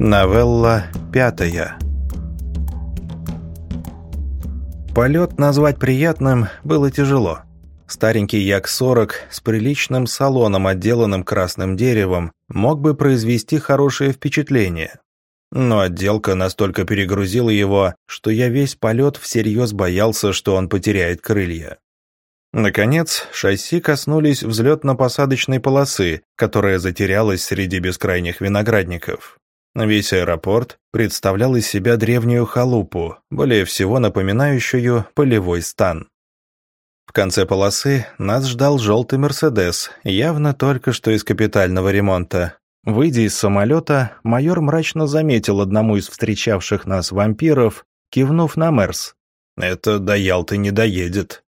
Новелла пятая Полет назвать приятным было тяжело. Старенький Як-40 с приличным салоном, отделанным красным деревом, мог бы произвести хорошее впечатление. Но отделка настолько перегрузила его, что я весь полет всерьез боялся, что он потеряет крылья. Наконец, шасси коснулись взлетно-посадочной полосы, которая затерялась среди бескрайних виноградников. Весь аэропорт представлял из себя древнюю халупу, более всего напоминающую полевой стан. В конце полосы нас ждал желтый «Мерседес», явно только что из капитального ремонта. Выйдя из самолета, майор мрачно заметил одному из встречавших нас вампиров, кивнув на Мерс. «Это до Ялты не доедет».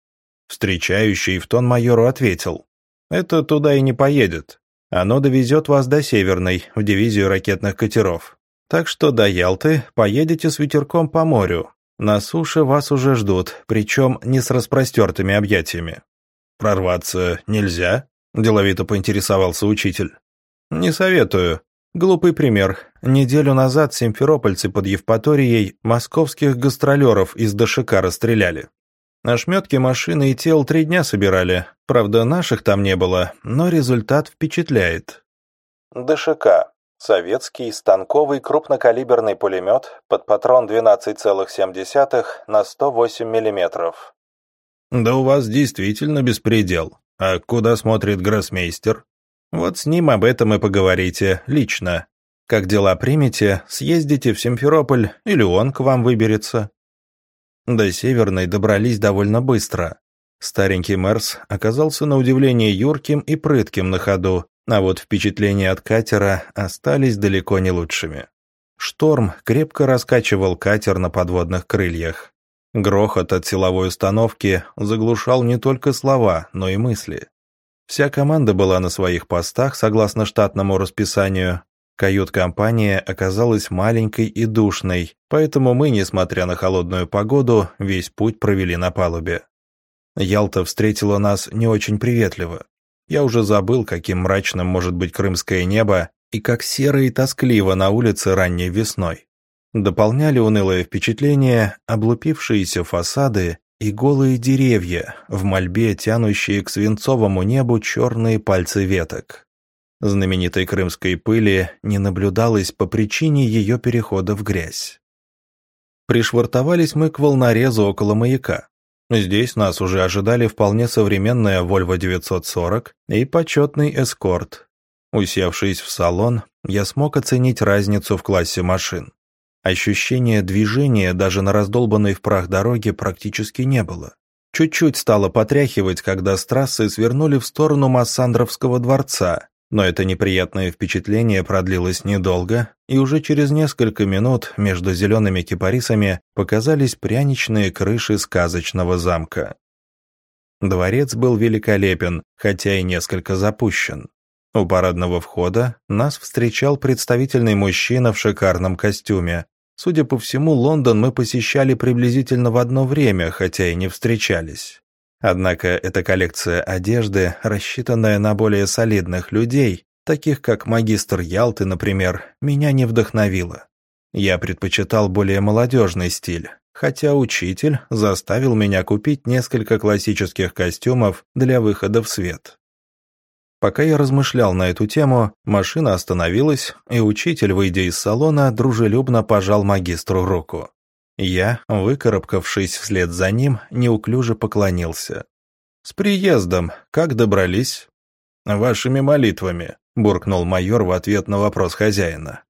Встречающий в тон майору ответил. «Это туда и не поедет. Оно довезет вас до Северной, в дивизию ракетных катеров. Так что до Ялты поедете с ветерком по морю. На суше вас уже ждут, причем не с распростертыми объятиями». «Прорваться нельзя?» – деловито поинтересовался учитель. «Не советую. Глупый пример. Неделю назад симферопольцы под Евпаторией московских гастролеров из ДШК расстреляли. Ошметки машины и тел три дня собирали. Правда, наших там не было, но результат впечатляет. ДШК. Советский станковый крупнокалиберный пулемет под патрон 12,7 на 108 мм. «Да у вас действительно беспредел. А куда смотрит гроссмейстер?» Вот с ним об этом и поговорите, лично. Как дела примете, съездите в Симферополь, или он к вам выберется. До Северной добрались довольно быстро. Старенький Мерс оказался на удивление юрким и прытким на ходу, а вот впечатления от катера остались далеко не лучшими. Шторм крепко раскачивал катер на подводных крыльях. Грохот от силовой установки заглушал не только слова, но и мысли. Вся команда была на своих постах согласно штатному расписанию. Кают-компания оказалась маленькой и душной, поэтому мы, несмотря на холодную погоду, весь путь провели на палубе. Ялта встретила нас не очень приветливо. Я уже забыл, каким мрачным может быть крымское небо и как серо и тоскливо на улице ранней весной. Дополняли унылое впечатление облупившиеся фасады и голые деревья, в мольбе тянущие к свинцовому небу черные пальцы веток. Знаменитой крымской пыли не наблюдалось по причине ее перехода в грязь. Пришвартовались мы к волнорезу около маяка. Здесь нас уже ожидали вполне современная Volvo 940 и почетный эскорт. Усевшись в салон, я смог оценить разницу в классе машин. Ощущения движения даже на раздолбанной в прах дороге практически не было. Чуть-чуть стало потряхивать, когда с трассы свернули в сторону Массандровского дворца, но это неприятное впечатление продлилось недолго, и уже через несколько минут между зелеными кипарисами показались пряничные крыши сказочного замка. Дворец был великолепен, хотя и несколько запущен. У парадного входа нас встречал представительный мужчина в шикарном костюме, Судя по всему, Лондон мы посещали приблизительно в одно время, хотя и не встречались. Однако эта коллекция одежды, рассчитанная на более солидных людей, таких как магистр Ялты, например, меня не вдохновила. Я предпочитал более молодежный стиль, хотя учитель заставил меня купить несколько классических костюмов для выхода в свет. Пока я размышлял на эту тему, машина остановилась, и учитель, выйдя из салона, дружелюбно пожал магистру руку. Я, выкарабкавшись вслед за ним, неуклюже поклонился. «С приездом! Как добрались?» «Вашими молитвами», — буркнул майор в ответ на вопрос хозяина.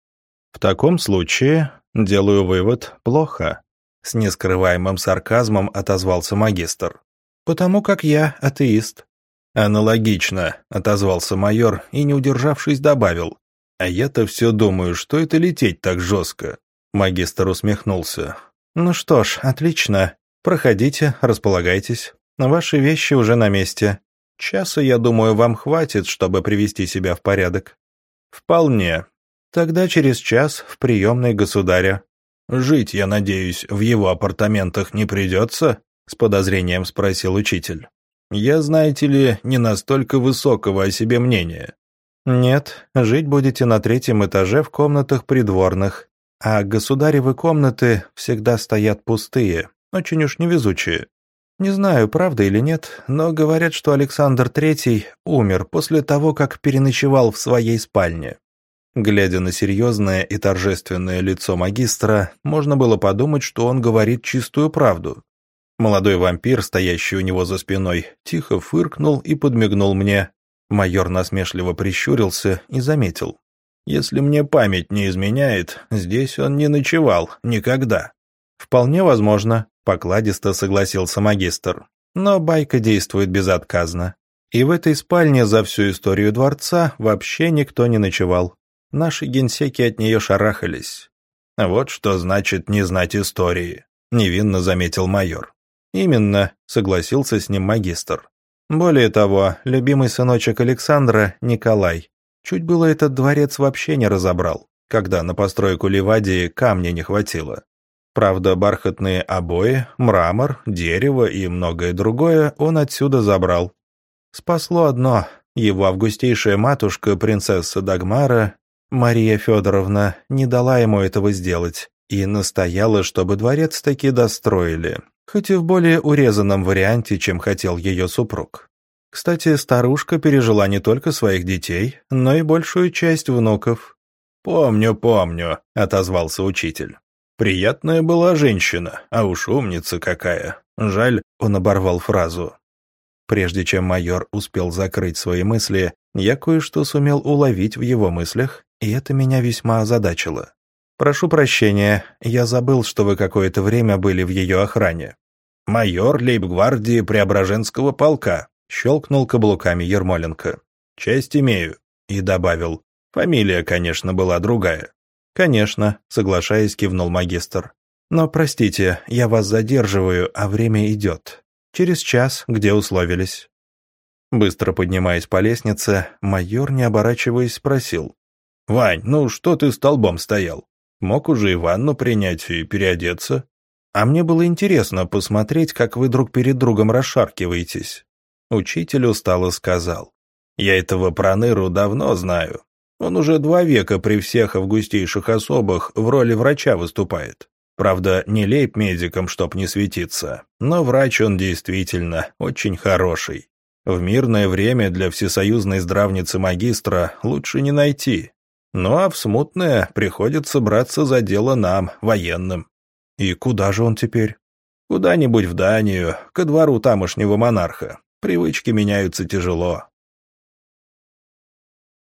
«В таком случае, делаю вывод, плохо», — с нескрываемым сарказмом отозвался магистр. «Потому как я атеист». «Аналогично», — отозвался майор и, не удержавшись, добавил. «А я-то все думаю, что это лететь так жестко». Магистр усмехнулся. «Ну что ж, отлично. Проходите, располагайтесь. Ваши вещи уже на месте. Часа, я думаю, вам хватит, чтобы привести себя в порядок». «Вполне. Тогда через час в приемной государя». «Жить, я надеюсь, в его апартаментах не придется?» — с подозрением спросил учитель. Я, знаете ли, не настолько высокого о себе мнения. «Нет, жить будете на третьем этаже в комнатах придворных, а государевы комнаты всегда стоят пустые, очень уж невезучие. Не знаю, правда или нет, но говорят, что Александр III умер после того, как переночевал в своей спальне. Глядя на серьезное и торжественное лицо магистра, можно было подумать, что он говорит чистую правду. Молодой вампир, стоящий у него за спиной, тихо фыркнул и подмигнул мне. Майор насмешливо прищурился и заметил. «Если мне память не изменяет, здесь он не ночевал, никогда». «Вполне возможно», Покладисто согласился магистр. Но байка действует безотказно. И в этой спальне за всю историю дворца вообще никто не ночевал. Наши генсеки от нее шарахались. Вот что значит не знать истории, невинно заметил майор. Именно, согласился с ним магистр. Более того, любимый сыночек Александра, Николай, чуть было этот дворец вообще не разобрал, когда на постройку Ливадии камня не хватило. Правда, бархатные обои, мрамор, дерево и многое другое он отсюда забрал. Спасло одно. Его августейшая матушка, принцесса Дагмара, Мария Федоровна, не дала ему этого сделать и настояла, чтобы дворец таки достроили, хоть и в более урезанном варианте, чем хотел ее супруг. Кстати, старушка пережила не только своих детей, но и большую часть внуков. «Помню, помню», — отозвался учитель. Приятная была женщина, а уж умница какая. Жаль, он оборвал фразу. Прежде чем майор успел закрыть свои мысли, я кое-что сумел уловить в его мыслях, и это меня весьма озадачило. «Прошу прощения, я забыл, что вы какое-то время были в ее охране». «Майор лейб-гвардии Преображенского полка», — щелкнул каблуками Ермоленко. «Честь имею», — и добавил. Фамилия, конечно, была другая. «Конечно», — соглашаясь, кивнул магистр. «Но, простите, я вас задерживаю, а время идет. Через час, где условились». Быстро поднимаясь по лестнице, майор, не оборачиваясь, спросил. «Вань, ну что ты столбом стоял? Мог уже и ванну принять и переодеться. А мне было интересно посмотреть, как вы друг перед другом расшаркиваетесь». Учитель устало сказал. «Я этого проныру давно знаю. Он уже два века при всех августейших особах в роли врача выступает. Правда, не лейб-медиком, чтоб не светиться, но врач он действительно очень хороший. В мирное время для всесоюзной здравницы магистра лучше не найти. Ну а в смутное приходится браться за дело нам, военным. И куда же он теперь? Куда-нибудь в Данию, ко двору тамошнего монарха. Привычки меняются тяжело.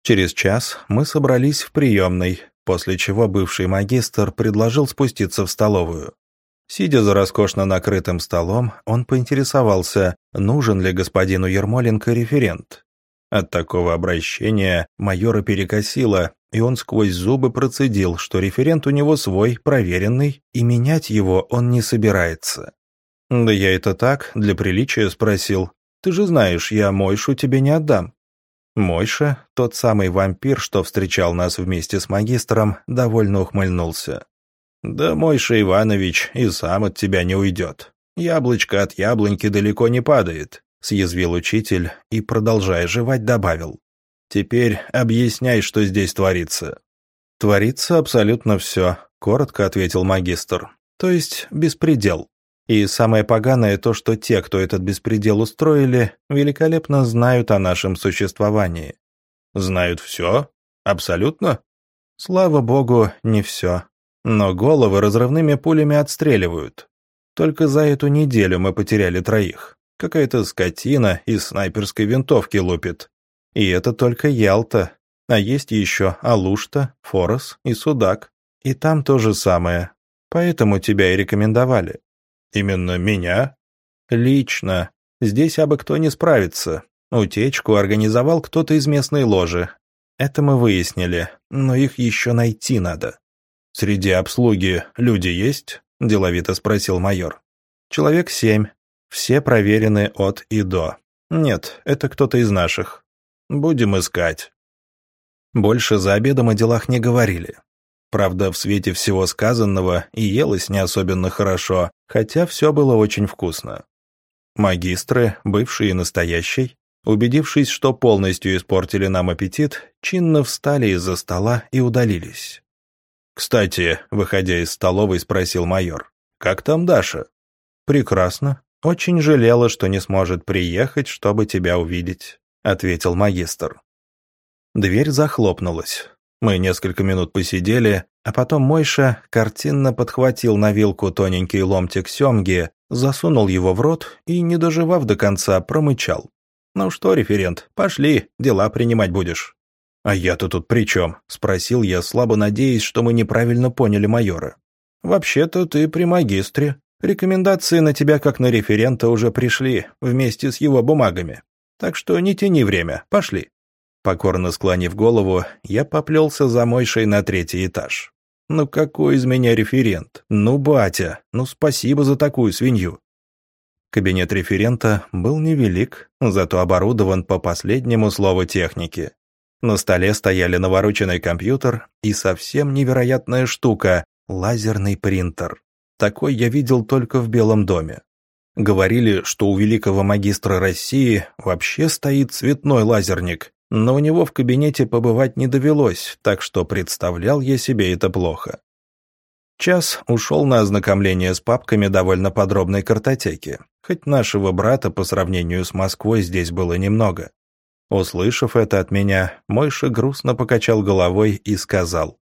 Через час мы собрались в приемной, после чего бывший магистр предложил спуститься в столовую. Сидя за роскошно накрытым столом, он поинтересовался, нужен ли господину Ермоленко референт. От такого обращения майора перекосило, и он сквозь зубы процедил, что референт у него свой, проверенный, и менять его он не собирается. «Да я это так, для приличия спросил. Ты же знаешь, я Мойшу тебе не отдам». Мойша, тот самый вампир, что встречал нас вместе с магистром, довольно ухмыльнулся. «Да Мойша Иванович и сам от тебя не уйдет. Яблочко от яблоньки далеко не падает», — съязвил учитель и, продолжая жевать, добавил. «Теперь объясняй, что здесь творится». «Творится абсолютно все», — коротко ответил магистр. «То есть беспредел». И самое поганое то, что те, кто этот беспредел устроили, великолепно знают о нашем существовании. Знают все? Абсолютно? Слава богу, не все. Но головы разрывными пулями отстреливают. Только за эту неделю мы потеряли троих. Какая-то скотина из снайперской винтовки лупит. И это только Ялта. А есть еще Алушта, Форос и Судак. И там то же самое. Поэтому тебя и рекомендовали. Именно меня? Лично. Здесь абы кто не справится. Утечку организовал кто-то из местной ложи. Это мы выяснили, но их еще найти надо. Среди обслуги люди есть? Деловито спросил майор. Человек семь. Все проверены от и до. Нет, это кто-то из наших. Будем искать. Больше за обедом о делах не говорили. Правда, в свете всего сказанного и елось не особенно хорошо, хотя все было очень вкусно. Магистры, бывшие и настоящий, Убедившись, что полностью испортили нам аппетит, чинно встали из-за стола и удалились. «Кстати», — выходя из столовой, спросил майор, «как там Даша?» «Прекрасно. Очень жалела, что не сможет приехать, чтобы тебя увидеть», — ответил магистр. Дверь захлопнулась. Мы несколько минут посидели, а потом Мойша картинно подхватил на вилку тоненький ломтик семги, засунул его в рот и, не доживав до конца, промычал. «Ну что, референт, пошли, дела принимать будешь». «А я-то тут при чем?» — спросил я, слабо надеясь, что мы неправильно поняли майора. «Вообще-то ты при магистре. Рекомендации на тебя как на референта уже пришли, вместе с его бумагами. Так что не тяни время, пошли». Покорно склонив голову, я поплелся за Мойшей на третий этаж. «Ну какой из меня референт? Ну, батя, ну спасибо за такую свинью». Кабинет референта был невелик, зато оборудован по последнему слову техники. На столе стояли навороченный компьютер и совсем невероятная штука – лазерный принтер. Такой я видел только в Белом доме. Говорили, что у великого магистра России вообще стоит цветной лазерник, но у него в кабинете побывать не довелось, так что представлял я себе это плохо. Час ушел на ознакомление с папками довольно подробной картотеки, хоть нашего брата по сравнению с Москвой здесь было немного. Услышав это от меня, Мойша грустно покачал головой и сказал,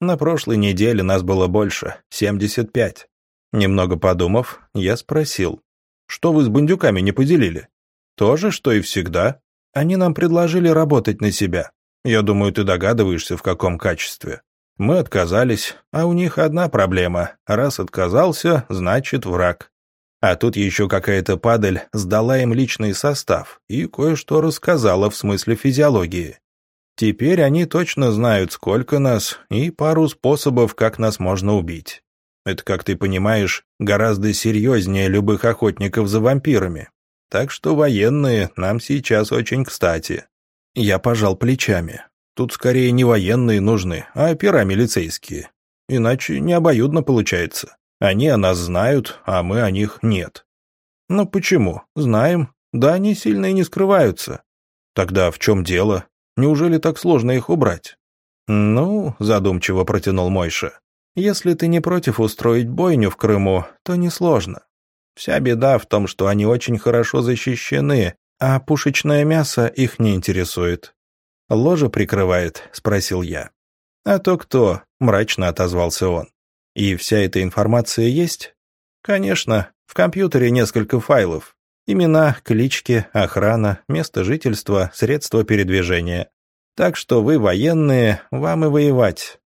«На прошлой неделе нас было больше, 75». Немного подумав, я спросил, «Что вы с бандюками не поделили?» «То же, что и всегда. Они нам предложили работать на себя. Я думаю, ты догадываешься, в каком качестве. Мы отказались, а у них одна проблема. Раз отказался, значит враг. А тут еще какая-то падаль сдала им личный состав и кое-что рассказала в смысле физиологии. Теперь они точно знают, сколько нас, и пару способов, как нас можно убить. Это, как ты понимаешь, гораздо серьезнее любых охотников за вампирами. Так что военные нам сейчас очень кстати. Я пожал плечами. Тут скорее не военные нужны, а опера милицейские. Иначе не обоюдно получается. Они о нас знают, а мы о них нет. Ну почему? Знаем. Да они сильно и не скрываются. Тогда в чем дело? Неужели так сложно их убрать? Ну, задумчиво протянул Мойша. Если ты не против устроить бойню в Крыму, то несложно. Вся беда в том, что они очень хорошо защищены, а пушечное мясо их не интересует. «Ложа прикрывает?» — спросил я. «А то кто?» — мрачно отозвался он. «И вся эта информация есть?» «Конечно. В компьютере несколько файлов. Имена, клички, охрана, место жительства, средства передвижения. Так что вы военные, вам и воевать.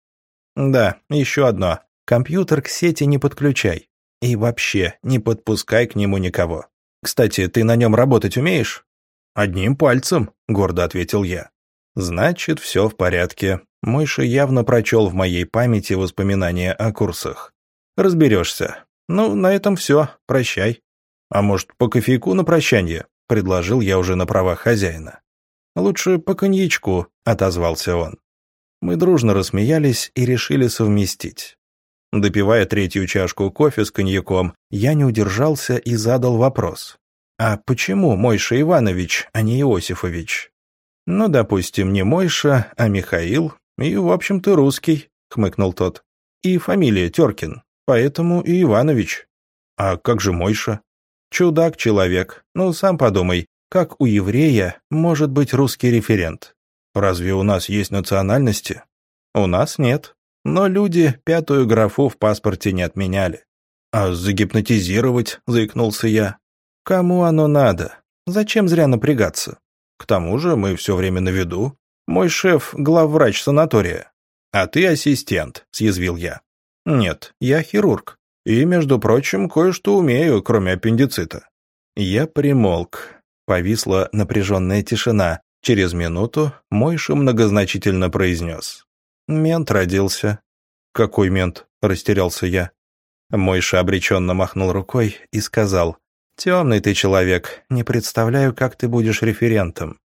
Да, еще одно. Компьютер к сети не подключай. И вообще, не подпускай к нему никого. Кстати, ты на нем работать умеешь?» «Одним пальцем», — гордо ответил я. Значит, все в порядке. Мойша явно прочел в моей памяти воспоминания о курсах. Разберешься. Ну, на этом все. Прощай. А может, по кофейку на прощание? Предложил я уже на правах хозяина. Лучше по коньячку, отозвался он. Мы дружно рассмеялись и решили совместить. Допивая третью чашку кофе с коньяком, я не удержался и задал вопрос. «А почему Мойша Иванович, а не Иосифович?» «Ну, допустим, не Мойша, а Михаил, и, в общем-то, русский», — хмыкнул тот. «И фамилия Теркин, поэтому и Иванович». «А как же Мойша?» «Чудак-человек. Ну, сам подумай, как у еврея может быть русский референт? Разве у нас есть национальности?» «У нас нет. Но люди пятую графу в паспорте не отменяли». «А загипнотизировать?» — заикнулся я. «Кому оно надо? Зачем зря напрягаться? К тому же мы все время на виду. Мой шеф – главврач санатория. А ты ассистент, съязвил я. Нет, я хирург. И, между прочим, кое-что умею, кроме аппендицита. Я примолк. Повисла напряженная тишина. Через минуту Мойша многозначительно произнес. «Мент родился». «Какой мент?» – растерялся я. Мойша обреченно махнул рукой и сказал. «Темный ты человек, не представляю, как ты будешь референтом».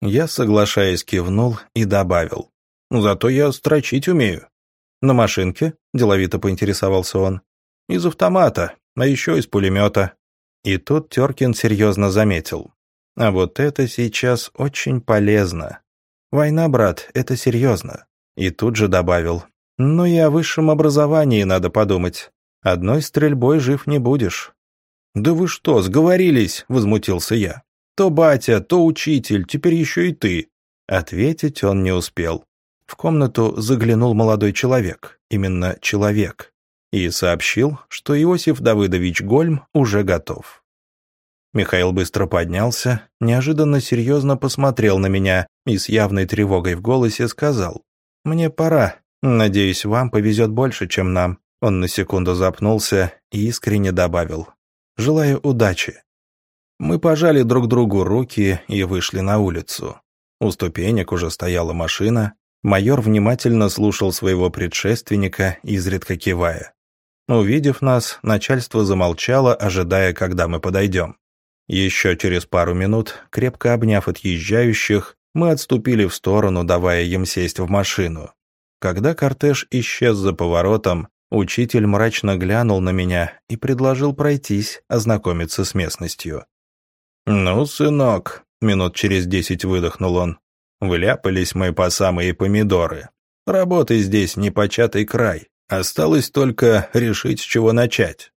Я, соглашаясь, кивнул и добавил. «Зато я строчить умею». «На машинке?» – деловито поинтересовался он. «Из автомата, а еще из пулемета». И тут Теркин серьезно заметил. А вот это сейчас очень полезно. Война, брат, это серьезно. И тут же добавил. Ну и о высшем образовании надо подумать. Одной стрельбой жив не будешь. «Да вы что, сговорились?» — возмутился я. «То батя, то учитель, теперь еще и ты». Ответить он не успел. В комнату заглянул молодой человек, именно человек, и сообщил, что Иосиф Давыдович Гольм уже готов. Михаил быстро поднялся, неожиданно серьезно посмотрел на меня и с явной тревогой в голосе сказал, «Мне пора. Надеюсь, вам повезет больше, чем нам». Он на секунду запнулся и искренне добавил, «Желаю удачи». Мы пожали друг другу руки и вышли на улицу. У ступенек уже стояла машина, майор внимательно слушал своего предшественника, изредка кивая. Увидев нас, начальство замолчало, ожидая, когда мы подойдем. Еще через пару минут, крепко обняв отъезжающих, мы отступили в сторону, давая им сесть в машину. Когда кортеж исчез за поворотом, учитель мрачно глянул на меня и предложил пройтись, ознакомиться с местностью. «Ну, сынок», — минут через десять выдохнул он, — «вляпались мы по самые помидоры. Работы здесь непочатый край. Осталось только решить, с чего начать».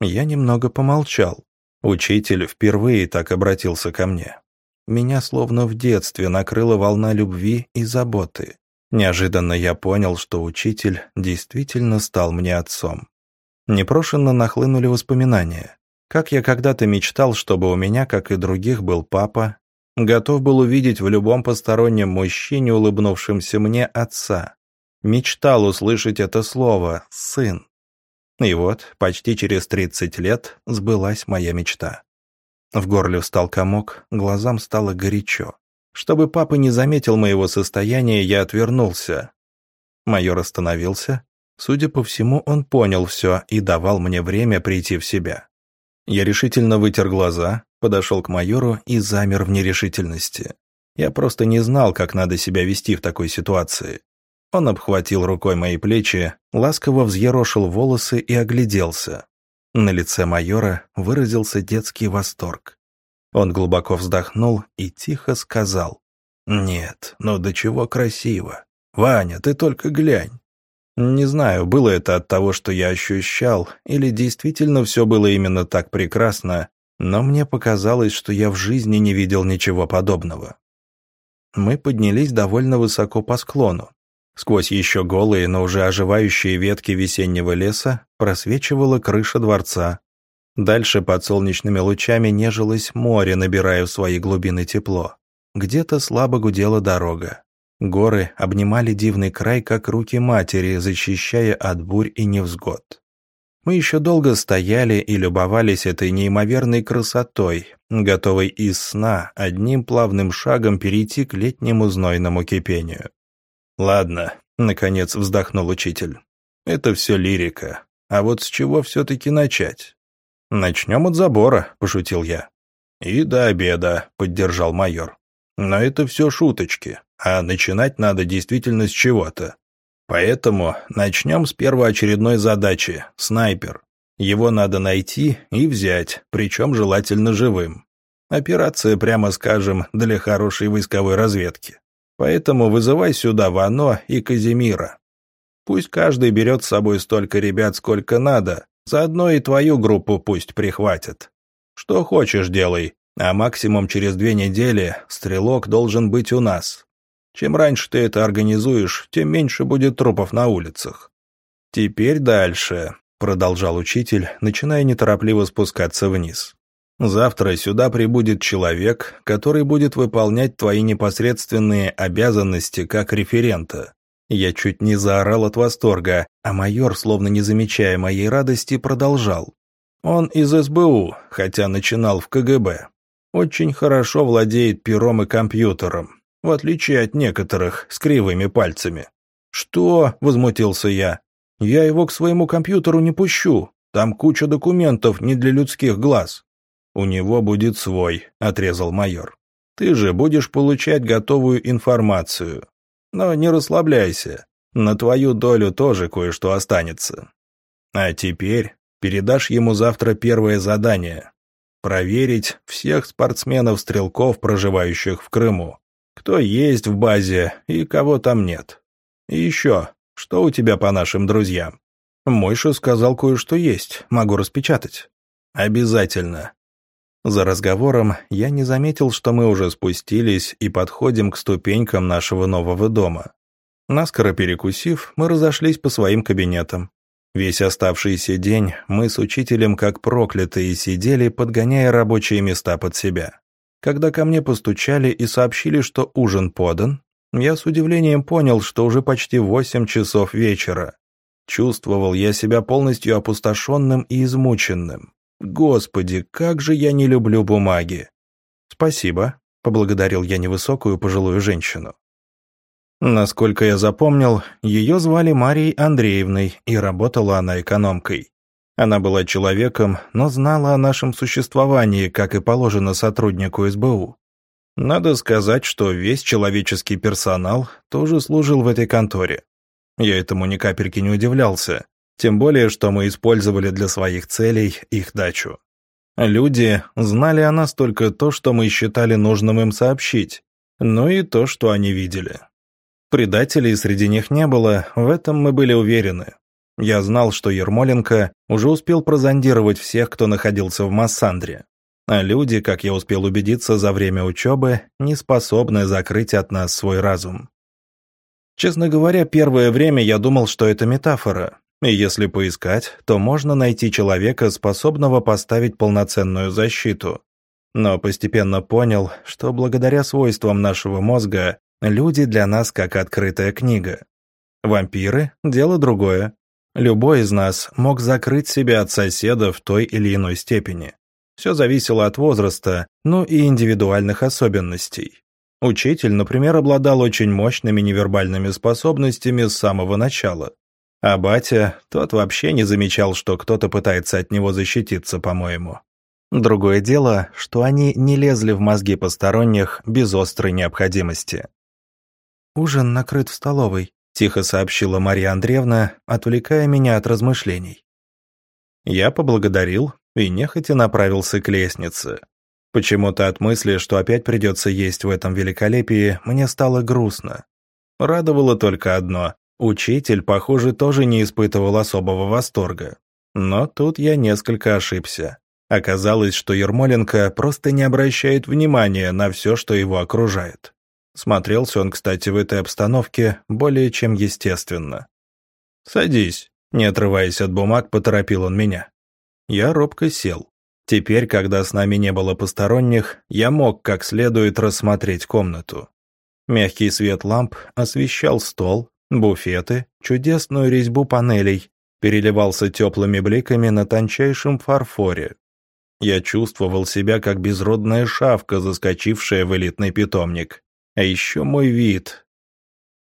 Я немного помолчал. Учитель впервые так обратился ко мне. Меня словно в детстве накрыла волна любви и заботы. Неожиданно я понял, что учитель действительно стал мне отцом. Непрошенно нахлынули воспоминания. Как я когда-то мечтал, чтобы у меня, как и других, был папа, готов был увидеть в любом постороннем мужчине, улыбнувшемся мне, отца. Мечтал услышать это слово «сын». И вот, почти через 30 лет сбылась моя мечта. В горле встал комок, глазам стало горячо. Чтобы папа не заметил моего состояния, я отвернулся. Майор остановился. Судя по всему, он понял все и давал мне время прийти в себя. Я решительно вытер глаза, подошел к майору и замер в нерешительности. Я просто не знал, как надо себя вести в такой ситуации. Он обхватил рукой мои плечи, ласково взъерошил волосы и огляделся. На лице майора выразился детский восторг. Он глубоко вздохнул и тихо сказал. «Нет, ну до чего красиво. Ваня, ты только глянь». Не знаю, было это от того, что я ощущал, или действительно все было именно так прекрасно, но мне показалось, что я в жизни не видел ничего подобного. Мы поднялись довольно высоко по склону. Сквозь еще голые, но уже оживающие ветки весеннего леса просвечивала крыша дворца, Дальше под солнечными лучами нежилось море, набирая в свои глубины тепло. Где-то слабо гудела дорога. Горы обнимали дивный край, как руки матери, защищая от бурь и невзгод. Мы еще долго стояли и любовались этой неимоверной красотой, готовой из сна одним плавным шагом перейти к летнему знойному кипению. «Ладно», — наконец вздохнул учитель. «Это все лирика. А вот с чего все-таки начать?» «Начнем от забора», — пошутил я. «И до обеда», — поддержал майор. «Но это все шуточки, а начинать надо действительно с чего-то. Поэтому начнем с первоочередной задачи — снайпер. Его надо найти и взять, причем желательно живым. Операция, прямо скажем, для хорошей войсковой разведки. Поэтому вызывай сюда Вано и Казимира. Пусть каждый берет с собой столько ребят, сколько надо, Заодно и твою группу пусть прихватят. Что хочешь делай, а максимум через две недели стрелок должен быть у нас. Чем раньше ты это организуешь, тем меньше будет трупов на улицах. Теперь дальше, продолжал учитель, начиная неторопливо спускаться вниз. Завтра сюда прибудет человек, который будет выполнять твои непосредственные обязанности как референта. Я чуть не заорал от восторга, а майор, словно не замечая моей радости, продолжал. Он из СБУ, хотя начинал в КГБ. Очень хорошо владеет пером и компьютером, в отличие от некоторых с кривыми пальцами. «Что?» — возмутился я. «Я его к своему компьютеру не пущу. Там куча документов не для людских глаз». «У него будет свой», — отрезал майор. «Ты же будешь получать готовую информацию. Но не расслабляйся, на твою долю тоже кое-что останется. А теперь передашь ему завтра первое задание. проверить всех спортсменов-стрелков, проживающих в Крыму. Кто есть в базе и кого там нет. И еще, что у тебя по нашим друзьям? Мойша сказал кое-что есть, могу распечатать. Обязательно. За разговором я не заметил, что мы уже спустились и подходим к ступенькам нашего нового дома. Наскоро перекусив, мы разошлись по своим кабинетам. Весь оставшийся день мы с учителем как проклятые сидели, подгоняя рабочие места под себя. Когда ко мне постучали и сообщили, что ужин подан, я с удивлением понял, что уже почти восемь часов вечера. Чувствовал я себя полностью опустошенным и измученным. Господи, как же я не люблю бумаги! Спасибо, поблагодарил я невысокую пожилую женщину. Насколько я запомнил, ее звали Марией Андреевной, и работала она экономкой. Она была человеком, но знала о нашем существовании, как и положено сотруднику СБУ. Надо сказать, что весь человеческий персонал тоже служил в этой конторе. Я этому ни капельки не удивлялся, тем более, что мы использовали для своих целей их дачу. Люди знали о нас только то, что мы считали нужным им сообщить, но и то, что они видели. Предателей среди них не было, в этом мы были уверены. Я знал, что Ермоленко уже успел прозондировать всех, кто находился в Массандре. А люди, как я успел убедиться за время учебы, не способны закрыть от нас свой разум. Честно говоря, первое время я думал, что это метафора. И если поискать, то можно найти человека, способного поставить полноценную защиту. Но постепенно понял, что благодаря свойствам нашего мозга люди для нас как открытая книга. Вампиры – дело другое. Любой из нас мог закрыть себя от соседа в той или иной степени. Все зависело от возраста, ну и индивидуальных особенностей. Учитель, например, обладал очень мощными невербальными способностями с самого начала. А батя, тот вообще не замечал, что кто-то пытается от него защититься, по-моему. Другое дело, что они не лезли в мозги посторонних без острой необходимости. «Ужин накрыт в столовой», тихо сообщила Мария Андреевна, отвлекая меня от размышлений. Я поблагодарил и нехотя направился к лестнице. Почему-то от мысли, что опять придется есть в этом великолепии, мне стало грустно. Радовало только одно – учитель, похоже, тоже не испытывал особого восторга. Но тут я несколько ошибся. Оказалось, что Ермоленко просто не обращает внимания на все, что его окружает. Смотрелся он, кстати, в этой обстановке более чем естественно. «Садись», — не отрываясь от бумаг, поторопил он меня. Я робко сел. Теперь, когда с нами не было посторонних, я мог как следует рассмотреть комнату. Мягкий свет ламп освещал стол, буфеты, чудесную резьбу панелей, переливался теплыми бликами на тончайшем фарфоре. Я чувствовал себя как безродная шавка, заскочившая в элитный питомник. А еще мой вид.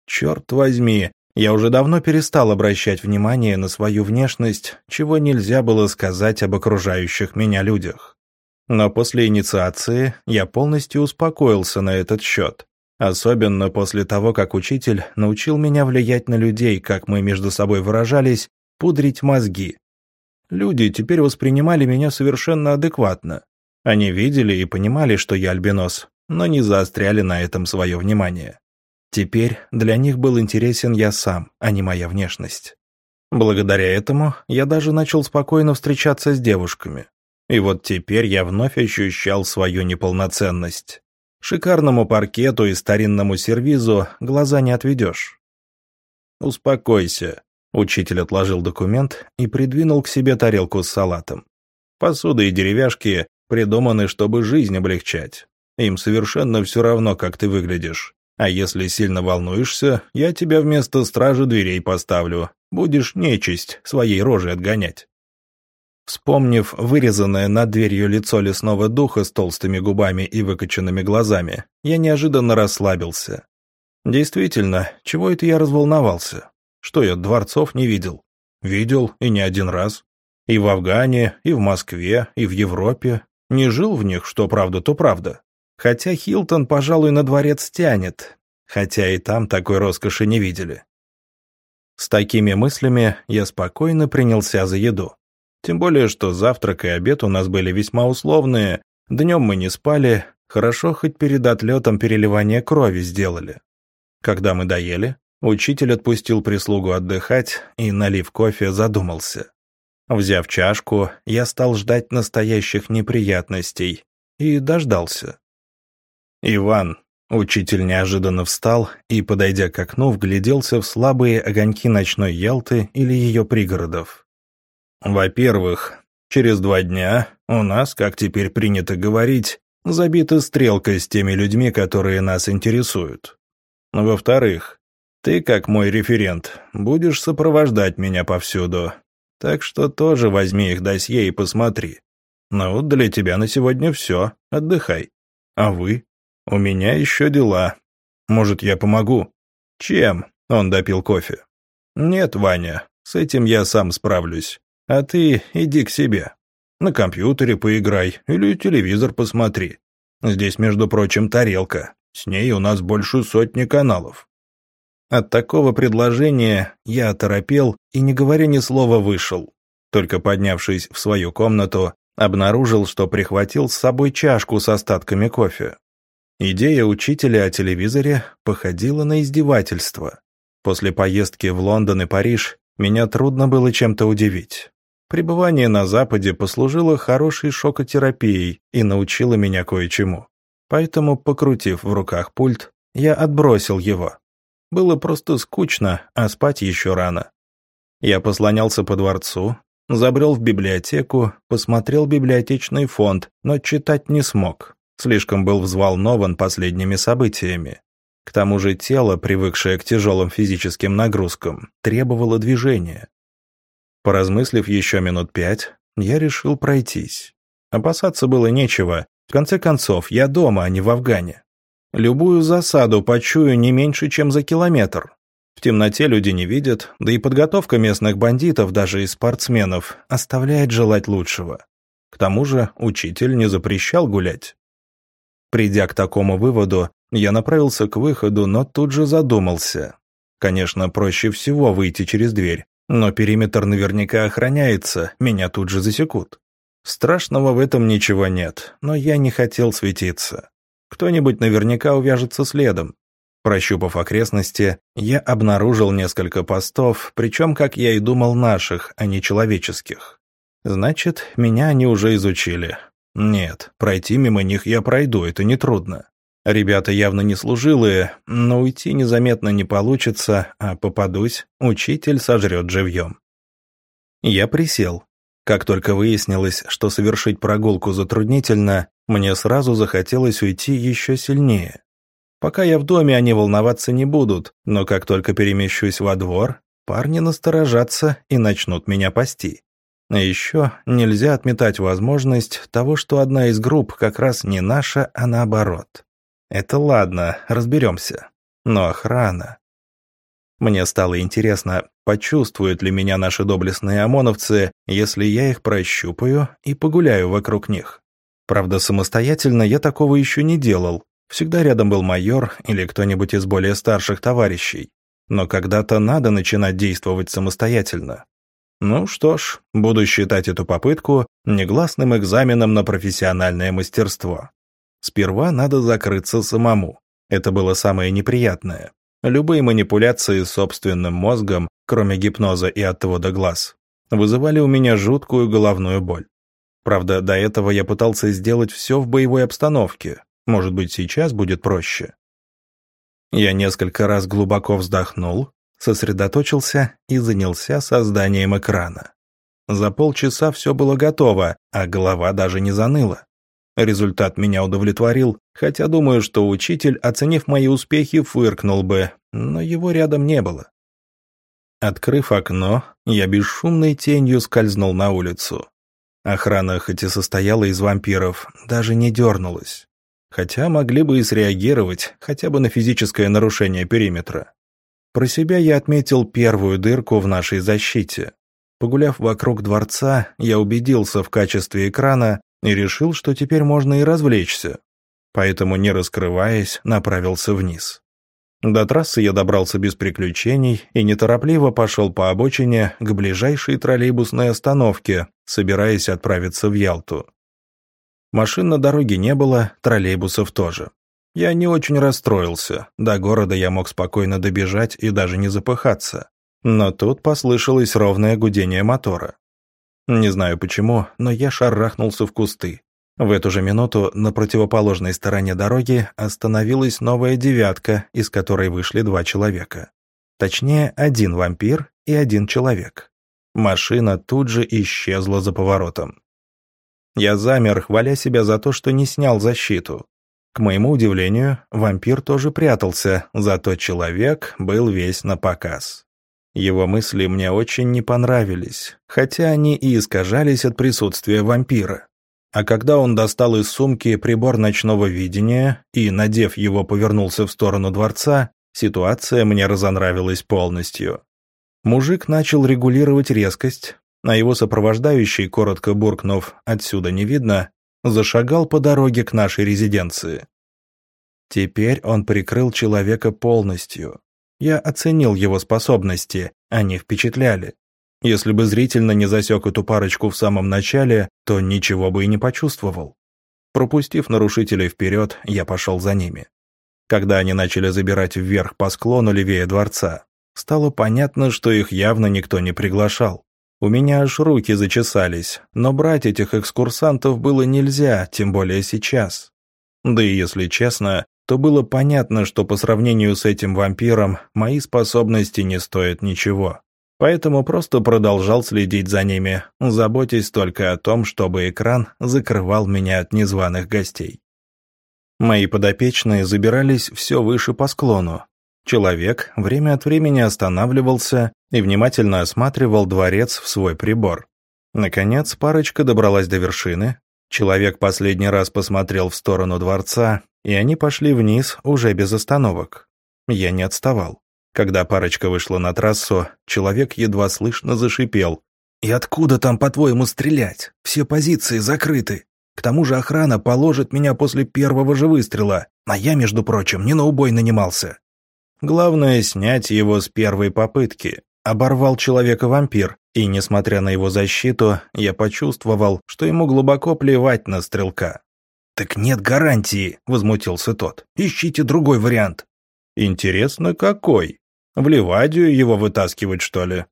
Черт возьми, я уже давно перестал обращать внимание на свою внешность, чего нельзя было сказать об окружающих меня людях. Но после инициации я полностью успокоился на этот счет. Особенно после того, как учитель научил меня влиять на людей, как мы между собой выражались, пудрить мозги. Люди теперь воспринимали меня совершенно адекватно. Они видели и понимали, что я альбинос, но не заостряли на этом свое внимание. Теперь для них был интересен я сам, а не моя внешность. Благодаря этому я даже начал спокойно встречаться с девушками. И вот теперь я вновь ощущал свою неполноценность. Шикарному паркету и старинному сервизу глаза не отведешь. «Успокойся», — учитель отложил документ и придвинул к себе тарелку с салатом. «Посуда и деревяшки придуманы, чтобы жизнь облегчать. Им совершенно все равно, как ты выглядишь. А если сильно волнуешься, я тебя вместо стражи дверей поставлю. Будешь нечисть своей рожей отгонять». Вспомнив вырезанное над дверью лицо лесного духа с толстыми губами и выкоченными глазами, я неожиданно расслабился. Действительно, чего это я разволновался? Что я дворцов не видел? Видел, и не один раз. И в Афгане, и в Москве, и в Европе. Не жил в них, что правда, то правда. Хотя Хилтон, пожалуй, на дворец тянет, хотя и там такой роскоши не видели. С такими мыслями я спокойно принялся за еду. Тем более, что завтрак и обед у нас были весьма условные, днем мы не спали, хорошо хоть перед отлетом переливание крови сделали. Когда мы доели, учитель отпустил прислугу отдыхать и, налив кофе, задумался. Взяв чашку, я стал ждать настоящих неприятностей и дождался. «Иван», учитель неожиданно встал и, подойдя к окну, вгляделся в слабые огоньки ночной Ялты или ее пригородов. «Во-первых, через два дня у нас, как теперь принято говорить, забита стрелка с теми людьми, которые нас интересуют. Во-вторых, ты, как мой референт, будешь сопровождать меня повсюду, так что тоже возьми их досье и посмотри. Ну, для тебя на сегодня все. Отдыхай. А вы? У меня еще дела. Может, я помогу? Чем? Он допил кофе. Нет, Ваня, с этим я сам справлюсь. А ты иди к себе. На компьютере поиграй или телевизор посмотри. Здесь, между прочим, тарелка. С ней у нас больше сотни каналов. От такого предложения я оторопел и, не говоря ни слова, вышел. Только поднявшись в свою комнату, обнаружил, что прихватил с собой чашку с остатками кофе. Идея учителя о телевизоре походила на издевательство. После поездки в Лондон и Париж меня трудно было чем-то удивить. Пребывание на Западе послужило хорошей шокотерапией и научило меня кое-чему. Поэтому, покрутив в руках пульт, я отбросил его. Было просто скучно, а спать еще рано. Я послонялся по дворцу, забрел в библиотеку, посмотрел библиотечный фонд, но читать не смог. Слишком был взволнован последними событиями. К тому же тело, привыкшее к тяжелым физическим нагрузкам, требовало движения. Поразмыслив еще минут пять, я решил пройтись. Опасаться было нечего. В конце концов, я дома, а не в Афгане. Любую засаду почую не меньше, чем за километр. В темноте люди не видят, да и подготовка местных бандитов, даже и спортсменов, оставляет желать лучшего. К тому же учитель не запрещал гулять. Придя к такому выводу, я направился к выходу, но тут же задумался. Конечно, проще всего выйти через дверь, но периметр наверняка охраняется, меня тут же засекут. Страшного в этом ничего нет, но я не хотел светиться. Кто-нибудь наверняка увяжется следом. Прощупав окрестности, я обнаружил несколько постов, причем, как я и думал, наших, а не человеческих. Значит, меня они уже изучили. Нет, пройти мимо них я пройду, это нетрудно. Ребята явно не служилые, но уйти незаметно не получится, а попадусь, учитель сожрет живьем. Я присел. Как только выяснилось, что совершить прогулку затруднительно, мне сразу захотелось уйти еще сильнее. Пока я в доме, они волноваться не будут, но как только перемещусь во двор, парни насторожатся и начнут меня пасти. А еще нельзя отметать возможность того, что одна из групп как раз не наша, а наоборот. Это ладно, разберемся. Но охрана... Мне стало интересно, почувствуют ли меня наши доблестные ОМОНовцы, если я их прощупаю и погуляю вокруг них. Правда, самостоятельно я такого еще не делал. Всегда рядом был майор или кто-нибудь из более старших товарищей. Но когда-то надо начинать действовать самостоятельно. Ну что ж, буду считать эту попытку негласным экзаменом на профессиональное мастерство. Сперва надо закрыться самому. Это было самое неприятное. Любые манипуляции с собственным мозгом, кроме гипноза и отвода глаз, вызывали у меня жуткую головную боль. Правда, до этого я пытался сделать все в боевой обстановке. Может быть, сейчас будет проще. Я несколько раз глубоко вздохнул, сосредоточился и занялся созданием экрана. За полчаса все было готово, а голова даже не заныла. Результат меня удовлетворил, хотя думаю, что учитель, оценив мои успехи, фыркнул бы, но его рядом не было. Открыв окно, я бесшумной тенью скользнул на улицу. Охрана, хоть и состояла из вампиров, даже не дернулась. Хотя могли бы и среагировать, хотя бы на физическое нарушение периметра. Про себя я отметил первую дырку в нашей защите. Погуляв вокруг дворца, я убедился в качестве экрана и решил, что теперь можно и развлечься. Поэтому, не раскрываясь, направился вниз. До трассы я добрался без приключений и неторопливо пошел по обочине к ближайшей троллейбусной остановке, собираясь отправиться в Ялту. Машин на дороге не было, троллейбусов тоже. Я не очень расстроился, до города я мог спокойно добежать и даже не запыхаться. Но тут послышалось ровное гудение мотора. Не знаю почему, но я шарахнулся в кусты. В эту же минуту на противоположной стороне дороги остановилась новая девятка, из которой вышли два человека. Точнее, один вампир и один человек. Машина тут же исчезла за поворотом. Я замер, хваля себя за то, что не снял защиту. К моему удивлению, вампир тоже прятался, зато человек был весь на показ. Его мысли мне очень не понравились, хотя они и искажались от присутствия вампира. А когда он достал из сумки прибор ночного видения и, надев его, повернулся в сторону дворца, ситуация мне разонравилась полностью. Мужик начал регулировать резкость, а его сопровождающий, коротко буркнув «отсюда не видно», зашагал по дороге к нашей резиденции. Теперь он прикрыл человека полностью. Я оценил его способности, они впечатляли. Если бы зрительно не засек эту парочку в самом начале, то ничего бы и не почувствовал. Пропустив нарушителей вперед, я пошел за ними. Когда они начали забирать вверх по склону левее дворца, стало понятно, что их явно никто не приглашал. У меня аж руки зачесались, но брать этих экскурсантов было нельзя, тем более сейчас. Да и если честно, то было понятно, что по сравнению с этим вампиром мои способности не стоят ничего. Поэтому просто продолжал следить за ними, заботясь только о том, чтобы экран закрывал меня от незваных гостей. Мои подопечные забирались все выше по склону. Человек время от времени останавливался и внимательно осматривал дворец в свой прибор. Наконец, парочка добралась до вершины. Человек последний раз посмотрел в сторону дворца, и они пошли вниз уже без остановок. Я не отставал. Когда парочка вышла на трассу, человек едва слышно зашипел. «И откуда там, по-твоему, стрелять? Все позиции закрыты. К тому же охрана положит меня после первого же выстрела, а я, между прочим, не на убой нанимался». Главное — снять его с первой попытки. Оборвал человека вампир, и, несмотря на его защиту, я почувствовал, что ему глубоко плевать на стрелка. «Так нет гарантии», — возмутился тот. «Ищите другой вариант». «Интересно, какой?» В Ливадию его вытаскивать, что ли?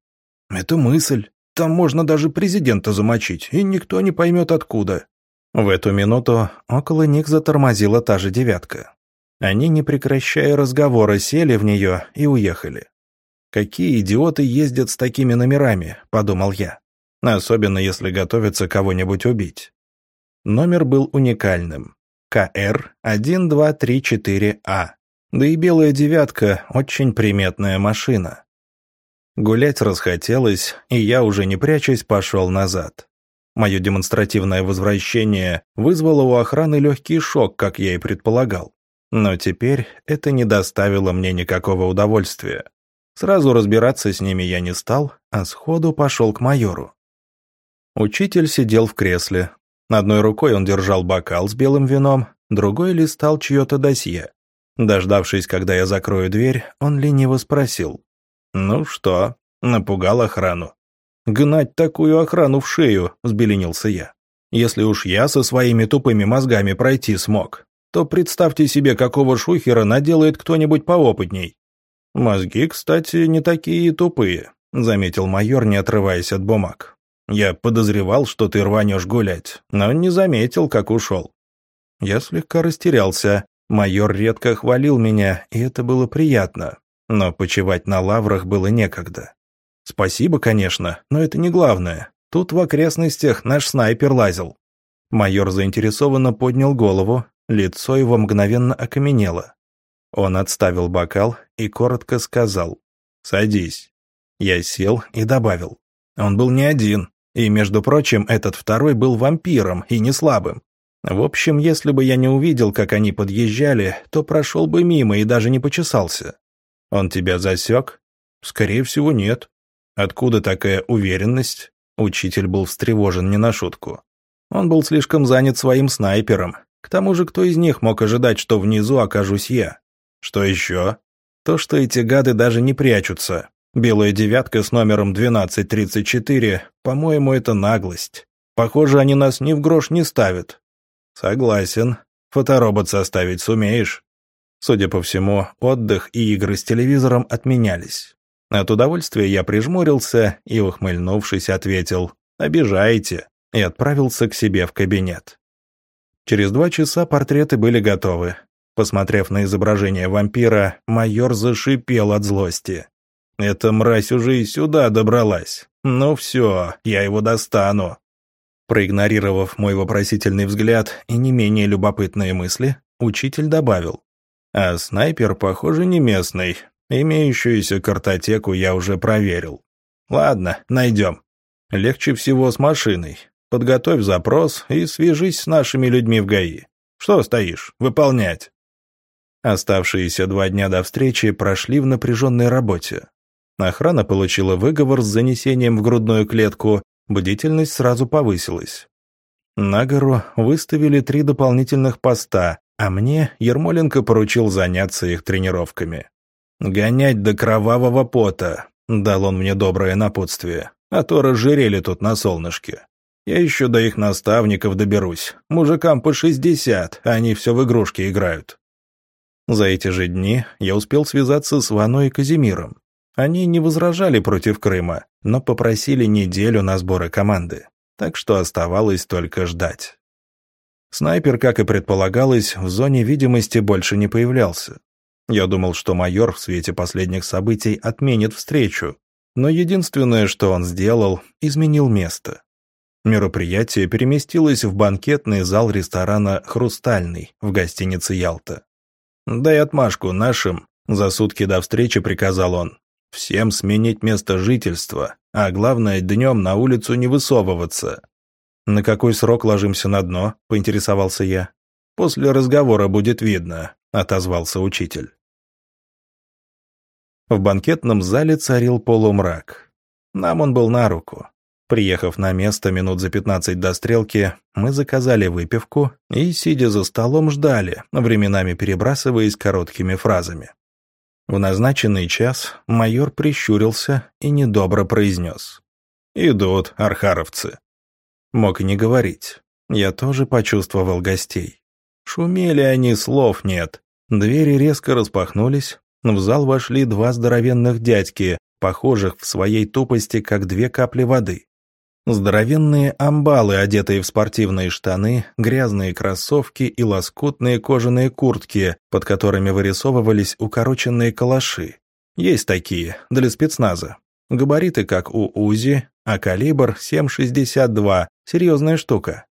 Это мысль. Там можно даже президента замочить, и никто не поймет откуда. В эту минуту около них затормозила та же девятка. Они, не прекращая разговора, сели в нее и уехали. «Какие идиоты ездят с такими номерами?» – подумал я. Особенно, если готовятся кого-нибудь убить. Номер был уникальным. КР-1234А. Да и белая девятка – очень приметная машина. Гулять расхотелось, и я, уже не прячась, пошел назад. Мое демонстративное возвращение вызвало у охраны легкий шок, как я и предполагал. Но теперь это не доставило мне никакого удовольствия. Сразу разбираться с ними я не стал, а сходу пошел к майору. Учитель сидел в кресле. Одной рукой он держал бокал с белым вином, другой листал чье-то досье. Дождавшись, когда я закрою дверь, он лениво спросил. «Ну что, напугал охрану?» «Гнать такую охрану в шею», — взбеленился я. «Если уж я со своими тупыми мозгами пройти смог, то представьте себе, какого шухера наделает кто-нибудь поопытней». «Мозги, кстати, не такие тупые», — заметил майор, не отрываясь от бумаг. «Я подозревал, что ты рванешь гулять, но не заметил, как ушел». Я слегка растерялся, Майор редко хвалил меня, и это было приятно, но почивать на лаврах было некогда. Спасибо, конечно, но это не главное. Тут в окрестностях наш снайпер лазил. Майор заинтересованно поднял голову, лицо его мгновенно окаменело. Он отставил бокал и коротко сказал «Садись». Я сел и добавил. Он был не один, и, между прочим, этот второй был вампиром и не слабым. В общем, если бы я не увидел, как они подъезжали, то прошел бы мимо и даже не почесался. Он тебя засек? Скорее всего, нет. Откуда такая уверенность? Учитель был встревожен не на шутку. Он был слишком занят своим снайпером. К тому же, кто из них мог ожидать, что внизу окажусь я? Что еще? То, что эти гады даже не прячутся. Белая девятка с номером 1234, по-моему, это наглость. Похоже, они нас ни в грош не ставят. Согласен. Фоторобот составить сумеешь? Судя по всему, отдых и игры с телевизором отменялись. От удовольствия я прижмурился и, ухмыльнувшись, ответил «Обижаете» и отправился к себе в кабинет. Через два часа портреты были готовы. Посмотрев на изображение вампира, майор зашипел от злости. «Эта мразь уже и сюда добралась. Ну все, я его достану». Проигнорировав мой вопросительный взгляд и не менее любопытные мысли, учитель добавил. «А снайпер, похоже, не местный. Имеющуюся картотеку я уже проверил. Ладно, найдем. Легче всего с машиной. Подготовь запрос и свяжись с нашими людьми в ГАИ. Что стоишь? Выполнять. Оставшиеся два дня до встречи прошли в напряженной работе. Охрана получила выговор с занесением в грудную клетку, бдительность сразу повысилась. На гору выставили три дополнительных поста, а мне Ермоленко поручил заняться их тренировками. «Гонять до кровавого пота», — дал он мне доброе напутствие, «а то разжирели тут на солнышке. Я еще до их наставников доберусь. Мужикам по шестьдесят, а они все в игрушки играют». За эти же дни я успел связаться с Ваной и Казимиром. Они не возражали против Крыма, но попросили неделю на сборы команды, так что оставалось только ждать. Снайпер, как и предполагалось, в зоне видимости больше не появлялся. Я думал, что майор в свете последних событий отменит встречу, но единственное, что он сделал, изменил место. Мероприятие переместилось в банкетный зал ресторана «Хрустальный» в гостинице «Ялта». «Дай отмашку нашим», — за сутки до встречи приказал он. «Всем сменить место жительства, а главное, днем на улицу не высовываться». «На какой срок ложимся на дно?» — поинтересовался я. «После разговора будет видно», — отозвался учитель. В банкетном зале царил полумрак. Нам он был на руку. Приехав на место минут за пятнадцать до стрелки, мы заказали выпивку и, сидя за столом, ждали, временами перебрасываясь короткими фразами. В назначенный час майор прищурился и недобро произнес. «Идут, архаровцы». Мог и не говорить. Я тоже почувствовал гостей. Шумели они, слов нет. Двери резко распахнулись, в зал вошли два здоровенных дядьки, похожих в своей тупости, как две капли воды. Здоровенные амбалы, одетые в спортивные штаны, грязные кроссовки и лоскутные кожаные куртки, под которыми вырисовывались укороченные калаши. Есть такие, для спецназа. Габариты, как у УЗИ, а калибр 7,62, серьезная штука.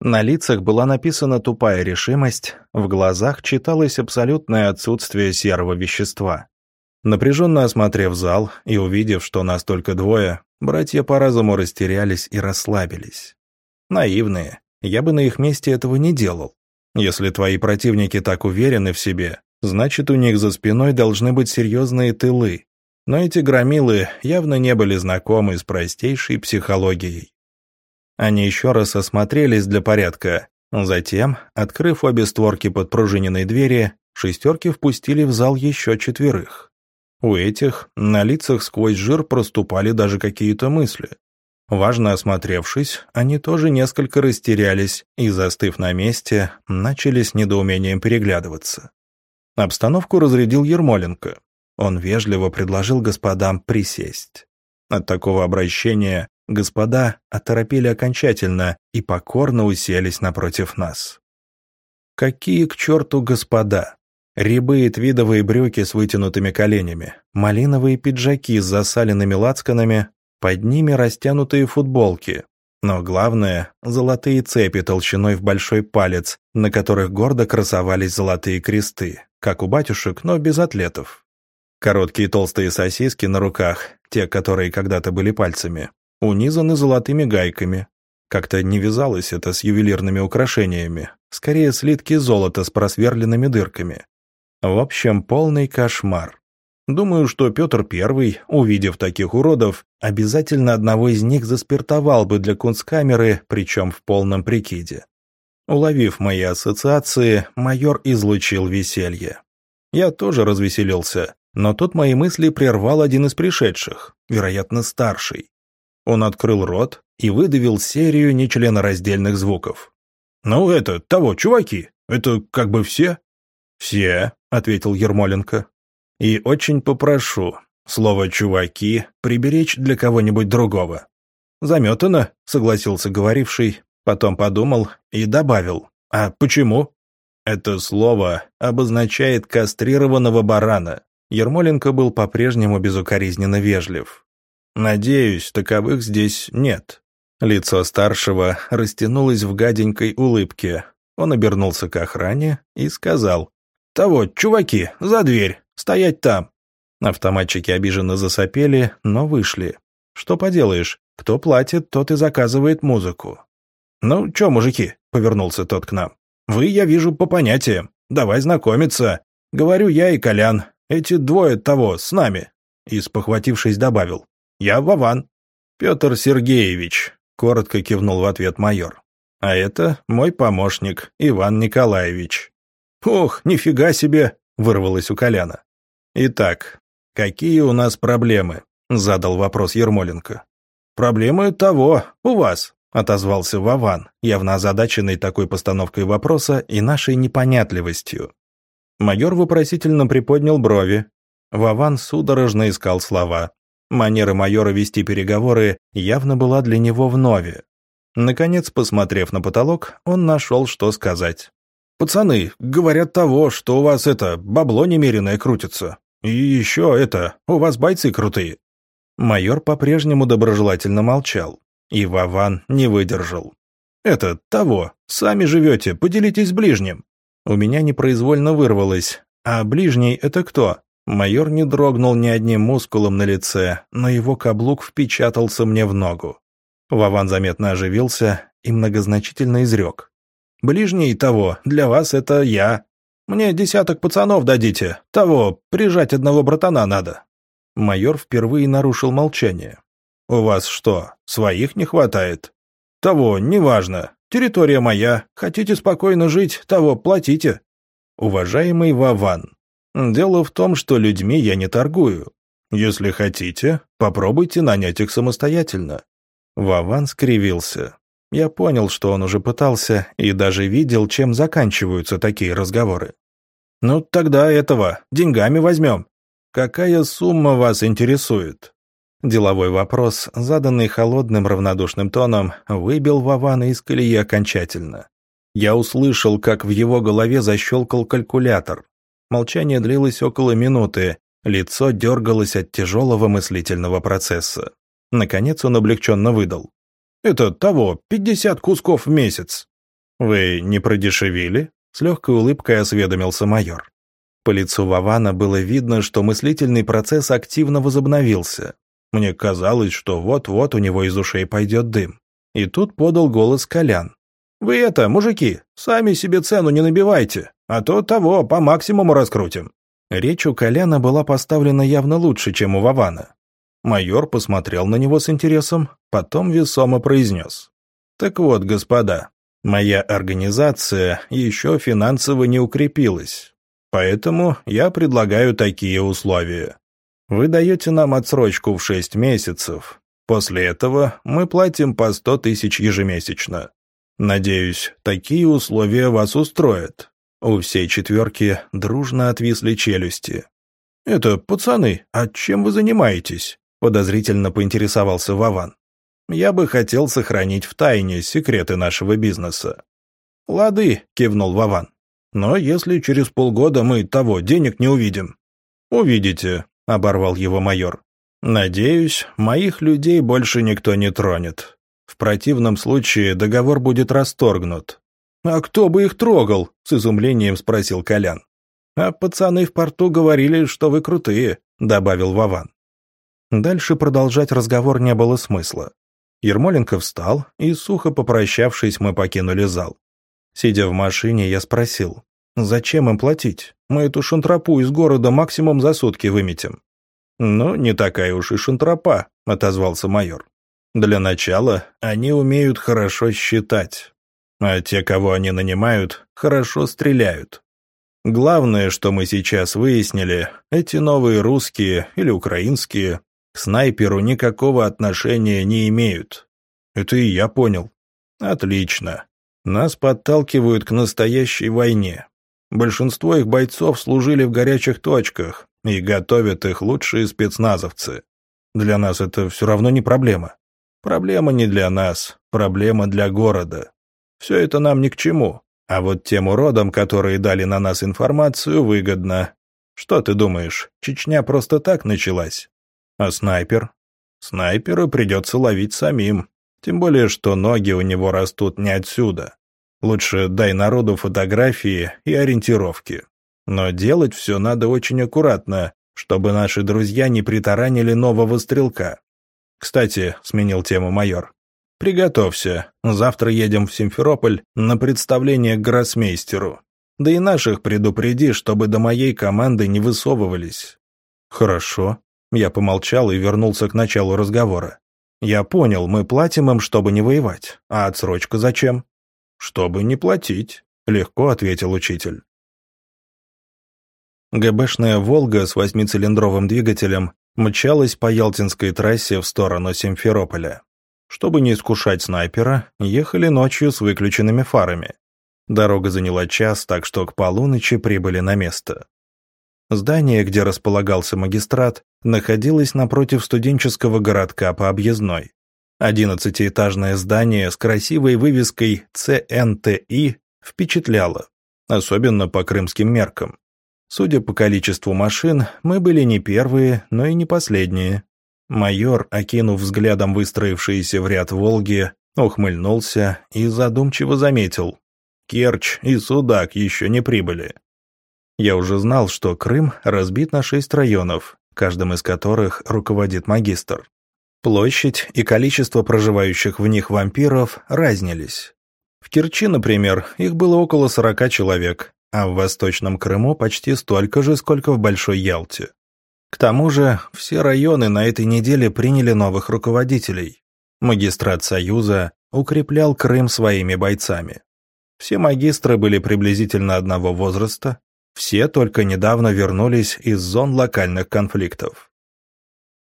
На лицах была написана тупая решимость, в глазах читалось абсолютное отсутствие серого вещества. Напряженно осмотрев зал и увидев, что нас только двое, братья по разуму растерялись и расслабились. Наивные. Я бы на их месте этого не делал. Если твои противники так уверены в себе, значит, у них за спиной должны быть серьезные тылы. Но эти громилы явно не были знакомы с простейшей психологией. Они еще раз осмотрелись для порядка. Затем, открыв обе створки подпружиненной двери, шестерки впустили в зал еще четверых. У этих на лицах сквозь жир проступали даже какие-то мысли. Важно осмотревшись, они тоже несколько растерялись и, застыв на месте, начали с недоумением переглядываться. Обстановку разрядил Ермоленко. Он вежливо предложил господам присесть. От такого обращения Господа оторопели окончательно и покорно уселись напротив нас. Какие к черту господа? Рябые твидовые брюки с вытянутыми коленями, малиновые пиджаки с засаленными лацканами, под ними растянутые футболки. Но главное – золотые цепи толщиной в большой палец, на которых гордо красовались золотые кресты, как у батюшек, но без атлетов. Короткие толстые сосиски на руках, те, которые когда-то были пальцами, унизаны золотыми гайками. Как-то не вязалось это с ювелирными украшениями, скорее слитки золота с просверленными дырками. В общем, полный кошмар. Думаю, что Петр I, увидев таких уродов, обязательно одного из них заспиртовал бы для кунсткамеры, причем в полном прикиде. Уловив мои ассоциации, майор излучил веселье. Я тоже развеселился, Но тут мои мысли прервал один из пришедших, вероятно, старший. Он открыл рот и выдавил серию нечленораздельных звуков. «Ну, это, того, чуваки, это как бы все?» «Все», — ответил Ермоленко. «И очень попрошу, слово «чуваки» приберечь для кого-нибудь другого». «Заметано», — согласился говоривший, потом подумал и добавил. «А почему?» «Это слово обозначает кастрированного барана». Ермоленко был по-прежнему безукоризненно вежлив. «Надеюсь, таковых здесь нет». Лицо старшего растянулось в гаденькой улыбке. Он обернулся к охране и сказал. «Того, чуваки, за дверь, стоять там». Автоматчики обиженно засопели, но вышли. «Что поделаешь, кто платит, тот и заказывает музыку». «Ну, чё, мужики?» — повернулся тот к нам. «Вы, я вижу, по понятиям. Давай знакомиться. Говорю я и Колян. Эти двое того, с нами». И, спохватившись, добавил. «Я Вован». «Петр Сергеевич», — коротко кивнул в ответ майор. «А это мой помощник, Иван Николаевич». «Ох, нифига себе!» — вырвалось у Коляна. «Итак, какие у нас проблемы?» — задал вопрос Ермоленко. «Проблемы того, у вас», — отозвался Вован, явно озадаченный такой постановкой вопроса и нашей непонятливостью. Майор вопросительно приподнял брови. Вован судорожно искал слова. Манера майора вести переговоры явно была для него вновь. Наконец, посмотрев на потолок, он нашел, что сказать. «Пацаны, говорят того, что у вас это, бабло немеренное крутится. И еще это, у вас бойцы крутые». Майор по-прежнему доброжелательно молчал, и Вован не выдержал. «Это того, сами живете, поделитесь ближним». У меня непроизвольно вырвалось. «А ближний это кто?» Майор не дрогнул ни одним мускулом на лице, но его каблук впечатался мне в ногу. Вован заметно оживился и многозначительно изрек. «Ближний того, для вас это я. Мне десяток пацанов дадите. Того, прижать одного братана надо». Майор впервые нарушил молчание. «У вас что, своих не хватает?» «Того, неважно. Территория моя. Хотите спокойно жить, того платите». «Уважаемый Вован, дело в том, что людьми я не торгую. Если хотите, попробуйте нанять их самостоятельно». Вован скривился. Я понял, что он уже пытался, и даже видел, чем заканчиваются такие разговоры. «Ну, тогда этого, деньгами возьмем. Какая сумма вас интересует?» Деловой вопрос, заданный холодным равнодушным тоном, выбил Вована из колеи окончательно. Я услышал, как в его голове защелкал калькулятор. Молчание длилось около минуты, лицо дергалось от тяжелого мыслительного процесса. Наконец он облегченно выдал. «Это того, пятьдесят кусков в месяц». «Вы не продешевили?» — с легкой улыбкой осведомился майор. По лицу Вавана было видно, что мыслительный процесс активно возобновился. Мне казалось, что вот-вот у него из ушей пойдет дым. И тут подал голос Колян. «Вы это, мужики, сами себе цену не набивайте, а то того по максимуму раскрутим». Речь у Коляна была поставлена явно лучше, чем у Вавана. Майор посмотрел на него с интересом, потом весомо произнес. «Так вот, господа, моя организация еще финансово не укрепилась. Поэтому я предлагаю такие условия. Вы даете нам отсрочку в 6 месяцев. После этого мы платим по 100 тысяч ежемесячно. Надеюсь, такие условия вас устроят. У всей четверки дружно отвисли челюсти. «Это, пацаны, а чем вы занимаетесь?» Подозрительно поинтересовался Вован. «Я бы хотел сохранить в тайне секреты нашего бизнеса». «Лады», — кивнул Вован. Но если через полгода мы того денег не увидим...» «Увидите», — оборвал его майор. «Надеюсь, моих людей больше никто не тронет. В противном случае договор будет расторгнут». «А кто бы их трогал?» — с изумлением спросил Колян. «А пацаны в порту говорили, что вы крутые», — добавил Вован. Дальше продолжать разговор не было смысла. Ермоленко встал, и, сухо попрощавшись, мы покинули зал. Сидя в машине, я спросил, «Зачем им платить? Мы эту шантропу из города максимум за сутки выметим». «Ну, не такая уж и шантропа», — отозвался майор. «Для начала они умеют хорошо считать, а те, кого они нанимают, хорошо стреляют. Главное, что мы сейчас выяснили, эти новые русские или украинские к снайперу никакого отношения не имеют. Это и я понял. Отлично. Нас подталкивают к настоящей войне. Большинство их бойцов служили в горячих точках, и готовят их лучшие спецназовцы. Для нас это все равно не проблема. Проблема не для нас, проблема для города. Все это нам ни к чему. А вот тем уродам, которые дали на нас информацию, выгодно. Что ты думаешь, Чечня просто так началась? А снайпер? Снайперу придется ловить самим. Тем более, что ноги у него растут не отсюда. Лучше дай народу фотографии и ориентировки. Но делать все надо очень аккуратно, чтобы наши друзья не притаранили нового стрелка. Кстати, сменил тему майор, Приготовься. Завтра едем в Симферополь на представление к гроссмейстеру. Да и наших предупреди, чтобы до моей команды не высовывались». «Хорошо». Я помолчал и вернулся к началу разговора. «Я понял, мы платим им, чтобы не воевать. А отсрочка зачем?» «Чтобы не платить», — легко ответил учитель. ГБшная «Волга» с восьмицилиндровым двигателем мчалась по Ялтинской трассе в сторону Симферополя. Чтобы не искушать снайпера, ехали ночью с выключенными фарами. Дорога заняла час, так что к полуночи прибыли на место. Здание, где располагался магистрат, находилось напротив студенческого городка по объездной. Одиннадцатиэтажное здание с красивой вывеской ЦНТИ впечатляло, особенно по крымским меркам. Судя по количеству машин, мы были не первые, но и не последние. Майор, окинув взглядом выстроившиеся в ряд «Волги», ухмыльнулся и задумчиво заметил. «Керчь и Судак еще не прибыли». Я уже знал, что Крым разбит на шесть районов, каждым из которых руководит магистр. Площадь и количество проживающих в них вампиров разнились. В Керчи, например, их было около 40 человек, а в Восточном Крыму почти столько же, сколько в Большой Ялте. К тому же, все районы на этой неделе приняли новых руководителей. Магистрат Союза укреплял Крым своими бойцами. Все магистры были приблизительно одного возраста, все только недавно вернулись из зон локальных конфликтов.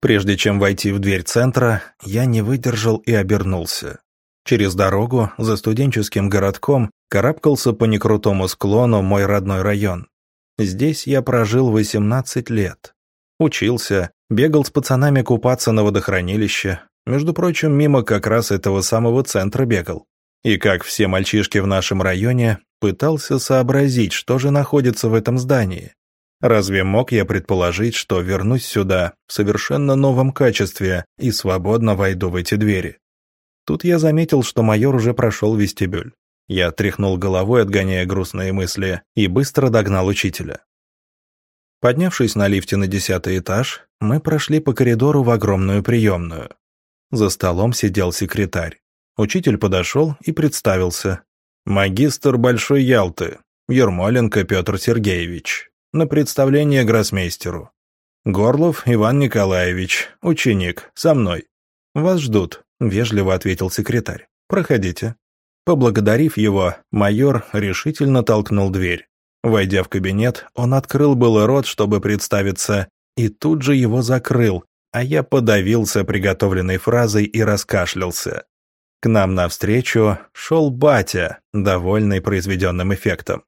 Прежде чем войти в дверь центра, я не выдержал и обернулся. Через дорогу, за студенческим городком, карабкался по некрутому склону мой родной район. Здесь я прожил 18 лет. Учился, бегал с пацанами купаться на водохранилище. Между прочим, мимо как раз этого самого центра бегал. И как все мальчишки в нашем районе, пытался сообразить, что же находится в этом здании. Разве мог я предположить, что вернусь сюда в совершенно новом качестве и свободно войду в эти двери? Тут я заметил, что майор уже прошел вестибюль. Я тряхнул головой, отгоняя грустные мысли, и быстро догнал учителя. Поднявшись на лифте на десятый этаж, мы прошли по коридору в огромную приемную. За столом сидел секретарь. Учитель подошел и представился. «Магистр Большой Ялты, Ермоленко Петр Сергеевич. На представление гроссмейстеру. Горлов Иван Николаевич, ученик, со мной. Вас ждут», — вежливо ответил секретарь. «Проходите». Поблагодарив его, майор решительно толкнул дверь. Войдя в кабинет, он открыл было рот, чтобы представиться, и тут же его закрыл, а я подавился приготовленной фразой и раскашлялся. К нам навстречу шел батя, довольный произведенным эффектом.